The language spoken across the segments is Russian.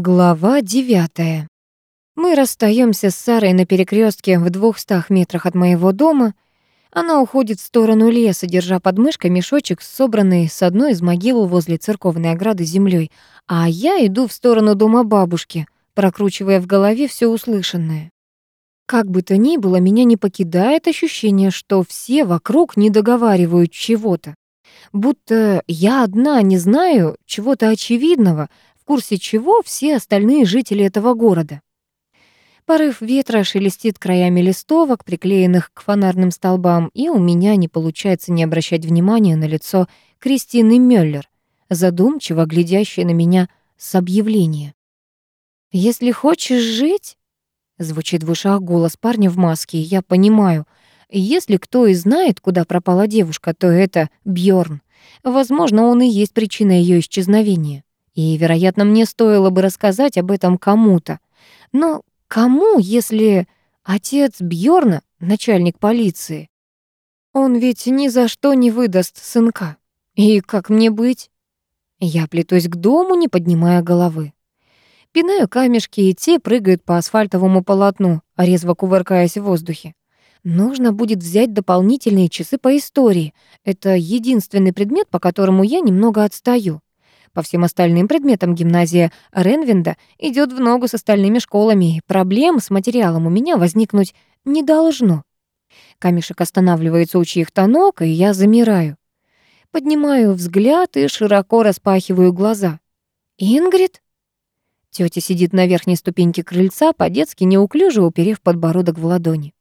Глава девятая. Мы расстаемся с Сарой на перекрестке в двухстах метрах от моего дома. Она уходит в сторону леса, держа под мышкой мешочек, собранный с одной из могил возле церковной ограды землей, а я иду в сторону дома бабушки, прокручивая в голове все услышанное. Как бы то ни было, меня не покидает ощущение, что все вокруг не договаривают чего-то. Будто я одна не знаю чего-то очевидного, курсе чего все остальные жители этого города. Порыв ветра шелестит краями листовок, приклеенных к фонарным столбам, и у меня не получается не обращать внимания на лицо Кристины Мюллер, задумчиво глядящей на меня с объявления. «Если хочешь жить...» — звучит в ушах голос парня в маске, и я понимаю, если кто и знает, куда пропала девушка, то это Бьорн. Возможно, он и есть причина ее исчезновения. И, вероятно, мне стоило бы рассказать об этом кому-то. Но кому, если отец Бьорна, начальник полиции? Он ведь ни за что не выдаст сынка. И как мне быть? Я плетусь к дому, не поднимая головы. Пинаю камешки, и те прыгают по асфальтовому полотну, резво кувыркаясь в воздухе. Нужно будет взять дополнительные часы по истории. Это единственный предмет, по которому я немного отстаю. По всем остальным предметам гимназия Ренвинда идет в ногу с остальными школами, проблем с материалом у меня возникнуть не должно. Камешек останавливается у чьих-то ног, и я замираю. Поднимаю взгляд и широко распахиваю глаза. «Ингрид?» Тётя сидит на верхней ступеньке крыльца, по-детски неуклюже уперев подбородок в ладони.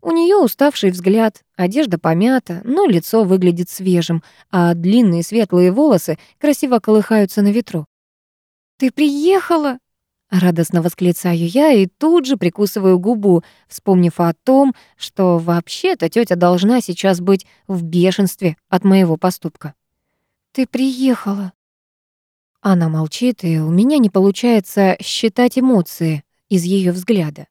У нее уставший взгляд, одежда помята, но лицо выглядит свежим, а длинные светлые волосы красиво колыхаются на ветру. «Ты приехала?» Радостно восклицаю я и тут же прикусываю губу, вспомнив о том, что вообще-то тетя должна сейчас быть в бешенстве от моего поступка. «Ты приехала». Она молчит, и у меня не получается считать эмоции из ее взгляда.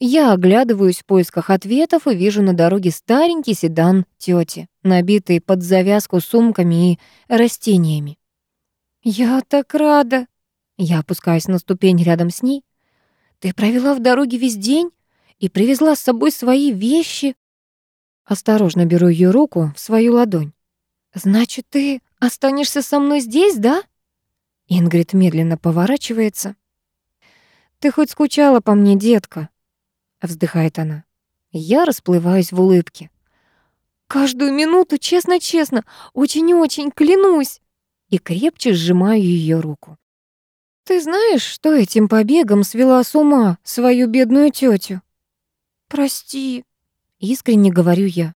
Я оглядываюсь в поисках ответов и вижу на дороге старенький седан тети, набитый под завязку сумками и растениями. «Я так рада!» Я опускаюсь на ступень рядом с ней. «Ты провела в дороге весь день и привезла с собой свои вещи?» Осторожно беру ее руку в свою ладонь. «Значит, ты останешься со мной здесь, да?» Ингрид медленно поворачивается. «Ты хоть скучала по мне, детка?» Вздыхает она. Я расплываюсь в улыбке. Каждую минуту, честно-честно, очень-очень клянусь. И крепче сжимаю ее руку. Ты знаешь, что этим побегом свела с ума свою бедную тетю? Прости, искренне говорю я.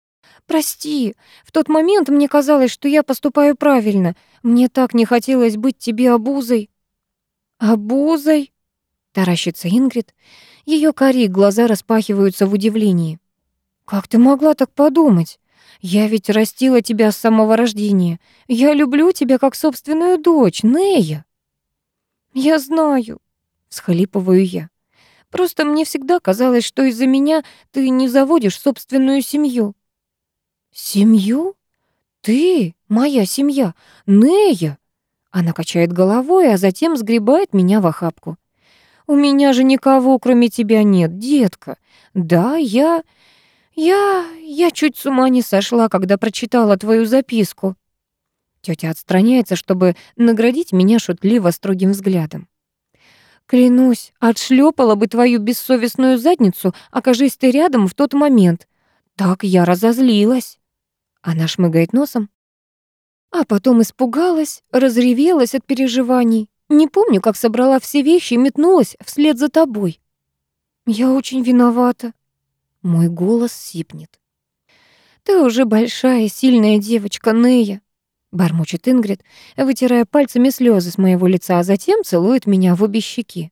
Прости, в тот момент мне казалось, что я поступаю правильно. Мне так не хотелось быть тебе обузой. Обузой? Таращится Ингрид. Ее кори глаза распахиваются в удивлении. «Как ты могла так подумать? Я ведь растила тебя с самого рождения. Я люблю тебя как собственную дочь, Нея». «Я знаю», — схлипываю я. «Просто мне всегда казалось, что из-за меня ты не заводишь собственную семью». «Семью? Ты моя семья, Нея?» Она качает головой, а затем сгребает меня в охапку. У меня же никого, кроме тебя, нет, детка. Да, я... Я... Я чуть с ума не сошла, когда прочитала твою записку». Тётя отстраняется, чтобы наградить меня шутливо строгим взглядом. «Клянусь, отшлепала бы твою бессовестную задницу, окажись ты рядом в тот момент. Так я разозлилась». Она шмыгает носом. А потом испугалась, разревелась от переживаний. Не помню, как собрала все вещи и метнулась вслед за тобой. Я очень виновата. Мой голос сипнет. Ты уже большая, сильная девочка, Нея. Бормочет Ингрид, вытирая пальцами слезы с моего лица, а затем целует меня в обе щеки.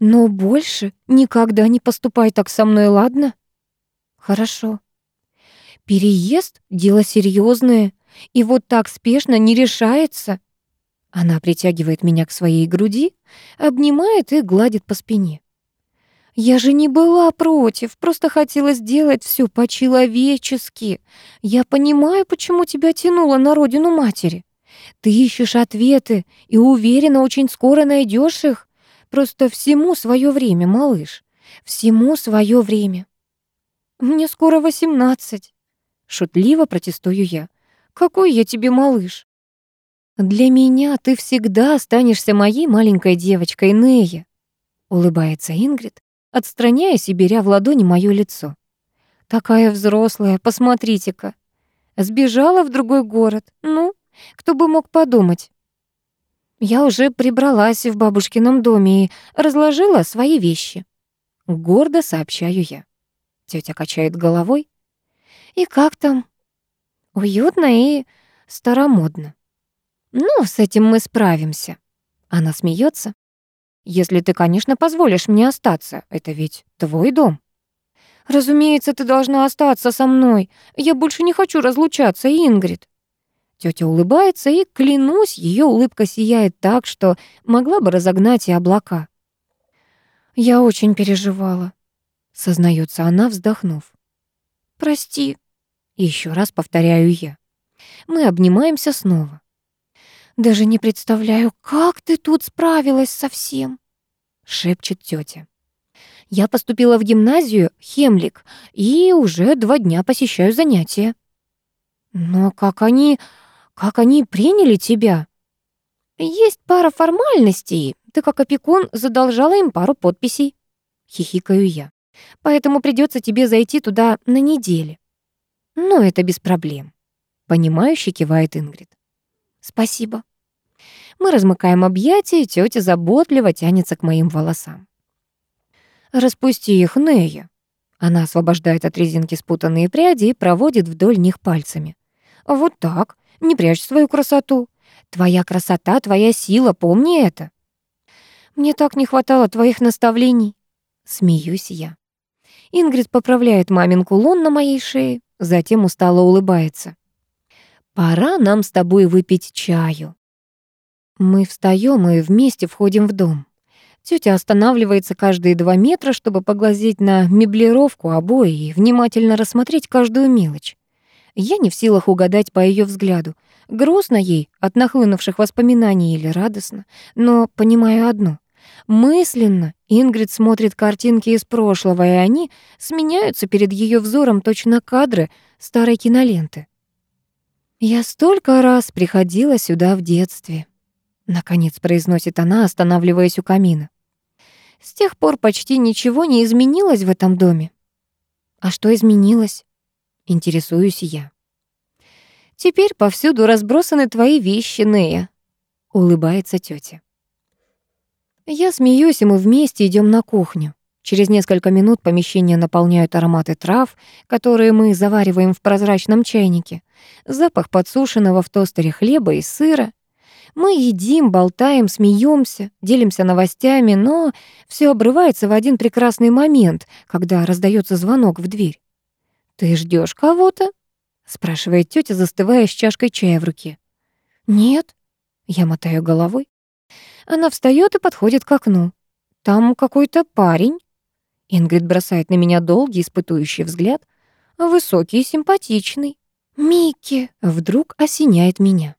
Но больше никогда не поступай так со мной, ладно? Хорошо. Переезд — дело серьезное, и вот так спешно не решается. Она притягивает меня к своей груди, обнимает и гладит по спине. Я же не была против, просто хотела сделать все по-человечески. Я понимаю, почему тебя тянуло на родину матери. Ты ищешь ответы и уверена, очень скоро найдешь их. Просто всему свое время, малыш. Всему свое время. Мне скоро восемнадцать. Шутливо протестую я. Какой я тебе малыш? Для меня ты всегда останешься моей маленькой девочкой Нея. Улыбается Ингрид, отстраняясь и беря в ладони моё лицо. Такая взрослая, посмотрите-ка. Сбежала в другой город. Ну, кто бы мог подумать. Я уже прибралась в бабушкином доме и разложила свои вещи. Гордо сообщаю я. Тётя качает головой. И как там? Уютно и старомодно. Ну, с этим мы справимся. Она смеется. Если ты, конечно, позволишь мне остаться, это ведь твой дом. Разумеется, ты должна остаться со мной. Я больше не хочу разлучаться, Ингрид. Тётя улыбается, и, клянусь, её улыбка сияет так, что могла бы разогнать и облака. «Я очень переживала», — сознается она, вздохнув. «Прости», — еще раз повторяю я. Мы обнимаемся снова. «Даже не представляю, как ты тут справилась со всем», — шепчет тётя. «Я поступила в гимназию Хемлик и уже два дня посещаю занятия». «Но как они... как они приняли тебя?» «Есть пара формальностей. Ты, как опекун, задолжала им пару подписей». Хихикаю я. «Поэтому придется тебе зайти туда на неделе». «Но это без проблем», — понимающе кивает Ингрид. «Спасибо». Мы размыкаем объятия, и тётя заботливо тянется к моим волосам. «Распусти их, Нея». Она освобождает от резинки спутанные пряди и проводит вдоль них пальцами. «Вот так. Не прячь свою красоту. Твоя красота, твоя сила, помни это». «Мне так не хватало твоих наставлений». Смеюсь я. Ингрид поправляет мамин кулон на моей шее, затем устало улыбается. «Пора нам с тобой выпить чаю». Мы встаем и вместе входим в дом. Тётя останавливается каждые два метра, чтобы поглазеть на меблировку обои и внимательно рассмотреть каждую мелочь. Я не в силах угадать по её взгляду, грустно ей от нахлынувших воспоминаний или радостно, но понимаю одно. Мысленно Ингрид смотрит картинки из прошлого, и они сменяются перед её взором точно кадры старой киноленты. Я столько раз приходила сюда в детстве. Наконец произносит она, останавливаясь у камина. С тех пор почти ничего не изменилось в этом доме. А что изменилось? Интересуюсь я. Теперь повсюду разбросаны твои вещи, Нея. Улыбается тетя. Я смеюсь, и мы вместе идем на кухню. Через несколько минут помещение наполняют ароматы трав, которые мы завариваем в прозрачном чайнике, запах подсушенного в тостере хлеба и сыра, мы едим, болтаем, смеемся, делимся новостями, но все обрывается в один прекрасный момент, когда раздается звонок в дверь. «Ты ждешь кого-то?» — спрашивает тетя, застывая с чашкой чая в руке. «Нет», — я мотаю головой. Она встает и подходит к окну. «Там какой-то парень». Ингрид бросает на меня долгий испытующий взгляд. Высокий и симпатичный. «Микки!» — вдруг осеняет меня.